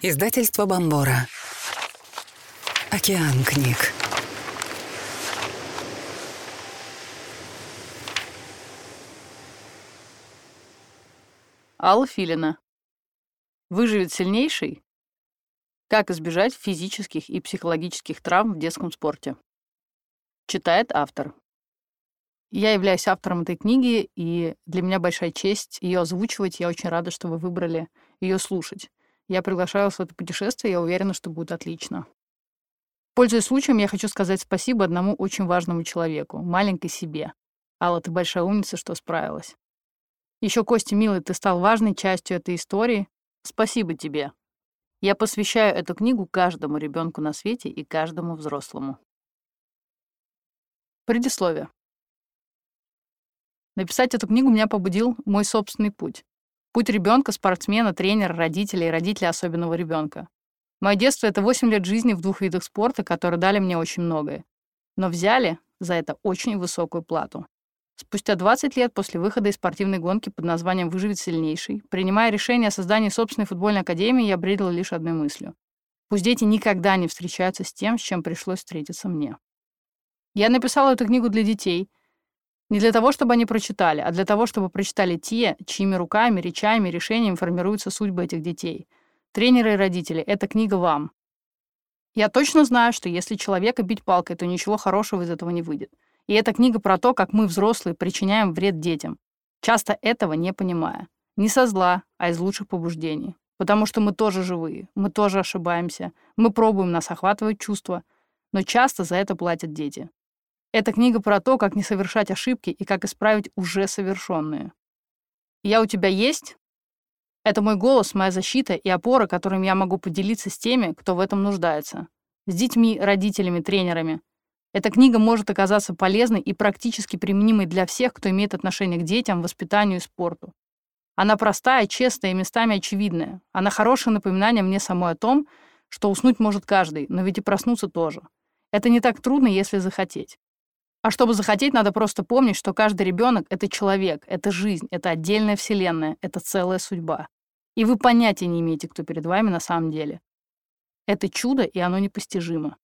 Издательство Бомбора. Океан книг. Алла. Выживет сильнейший? Как избежать физических и психологических травм в детском спорте? Читает автор. Я являюсь автором этой книги, и для меня большая честь ее озвучивать. Я очень рада, что вы выбрали ее слушать. Я приглашаю вас в это путешествие, я уверена, что будет отлично. Пользуясь случаем, я хочу сказать спасибо одному очень важному человеку, маленькой себе. Алла, ты большая умница, что справилась. Еще, Костя, милый, ты стал важной частью этой истории. Спасибо тебе. Я посвящаю эту книгу каждому ребенку на свете и каждому взрослому. Предисловие. Написать эту книгу меня побудил мой собственный путь. Путь ребенка, спортсмена, тренера, родителя и родителя особенного ребенка. Мое детство — это 8 лет жизни в двух видах спорта, которые дали мне очень многое. Но взяли за это очень высокую плату. Спустя 20 лет после выхода из спортивной гонки под названием «Выживет сильнейший», принимая решение о создании собственной футбольной академии, я бредила лишь одной мыслью. Пусть дети никогда не встречаются с тем, с чем пришлось встретиться мне. Я написала эту книгу для детей, не для того, чтобы они прочитали, а для того, чтобы прочитали те, чьими руками, речами, решениями формируются судьбы этих детей. Тренеры и родители, эта книга вам. Я точно знаю, что если человека бить палкой, то ничего хорошего из этого не выйдет. И эта книга про то, как мы, взрослые, причиняем вред детям, часто этого не понимая. Не со зла, а из лучших побуждений. Потому что мы тоже живые, мы тоже ошибаемся, мы пробуем, нас охватывать чувства, но часто за это платят дети. Эта книга про то, как не совершать ошибки и как исправить уже совершенные. «Я у тебя есть?» Это мой голос, моя защита и опора, которым я могу поделиться с теми, кто в этом нуждается. С детьми, родителями, тренерами. Эта книга может оказаться полезной и практически применимой для всех, кто имеет отношение к детям, воспитанию и спорту. Она простая, честная и местами очевидная. Она хорошее напоминание мне самой о том, что уснуть может каждый, но ведь и проснуться тоже. Это не так трудно, если захотеть. А чтобы захотеть, надо просто помнить, что каждый ребенок — это человек, это жизнь, это отдельная вселенная, это целая судьба. И вы понятия не имеете, кто перед вами на самом деле. Это чудо, и оно непостижимо.